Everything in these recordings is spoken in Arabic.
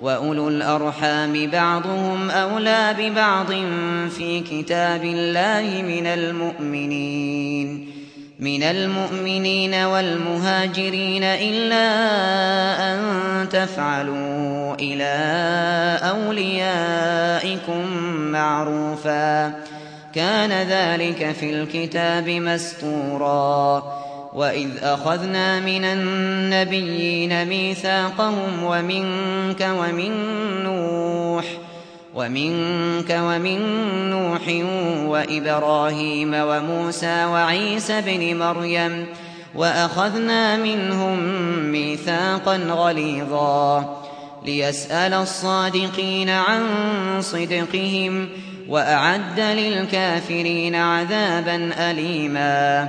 وأولو الأرحام بعضهم أولى ببعض في كتاب الله من المؤمنين من المؤمنين والمهاجرين إلا أن تفعلوا إلى أوليائكم معروفا كان ذلك في الكتاب مسطورا وإذ أخذنا من النبيين ميثاقهم ومنك ومن نوح ومنك ومن نوح وإبراهيم وموسى وعيسى بن مريم وأخذنا منهم ميثاقا غليظا ليسأل الصادقين عن صدقهم وأعد للكافرين عذابا أليما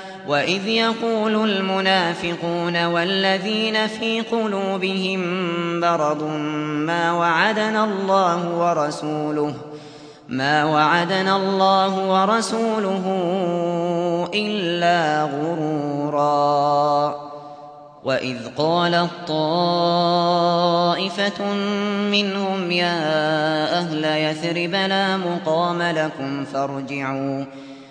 وإذ يقول المنافقون والذين في قلوبهم مرض ما وعدنا الله ورسوله ما وعدنا الله ورسوله إلا غرورا وإذ قالت طائفة منهم يا أهل يثرب لا مقام لكم فارجعوا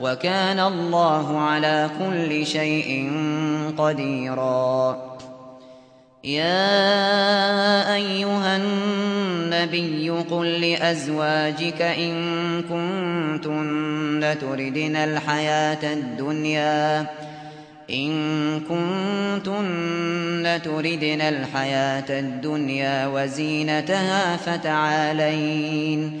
وكان الله على كل شيء قديرا. يا أيها النبي قل لأزواجك إن كنتن تردن الحياة الدنيا. إن كنتن تردن الحياة الدنيا وزينتها فتعالين.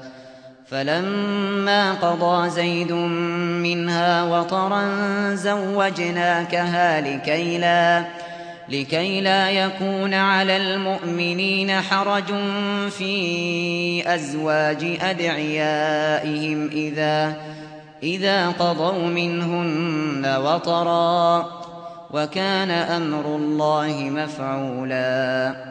فلما قضى زيد منها وطرا زوجناكها لكي لا لكي لا يكون على المؤمنين حرج في أزواج أدعيائهم إذا إذا قضوا منهن وطرا وكان أمر الله مفعولا.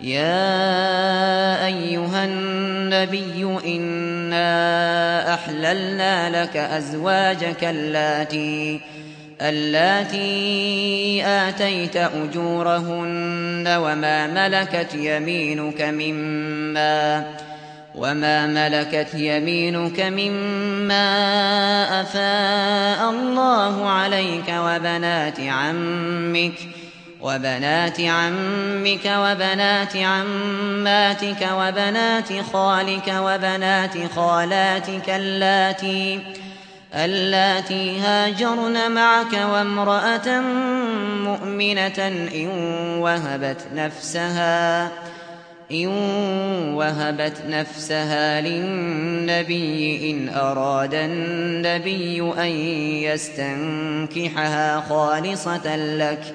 يا أيها النبي إنا أحللنا لك أزواجك اللاتي اللاتي آتيت أجورهن وما ملكت يمينك مما وما ملكت يمينك مما أفاء الله عليك وبنات عمك وبنات عمك وبنات عماتك وبنات خالك وبنات خالاتك اللاتي اللاتي هاجرن معك وامرأة مؤمنة إن وهبت نفسها إن وهبت نفسها للنبي إن أراد النبي أن يستنكحها خالصة لك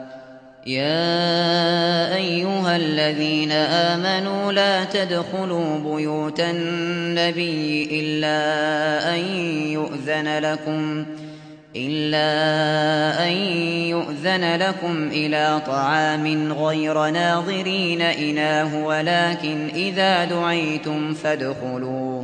يا أيها الذين آمنوا لا تدخلوا بيوت النبي إلا أن يؤذن لكم إلا أن يؤذن لكم إلى طعام غير ناظرين إناه ولكن إذا دعيتم فادخلوا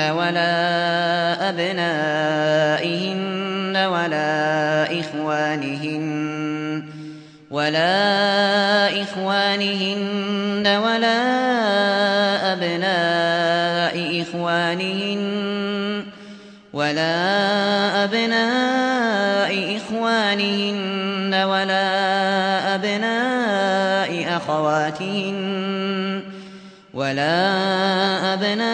ولا أبنائهن ولا إخوانهن ولا إخوانهن ولا أبناء إخوانهن ولا أبناء إخوانهن ولا أبناء أخواتهن ولا أبناء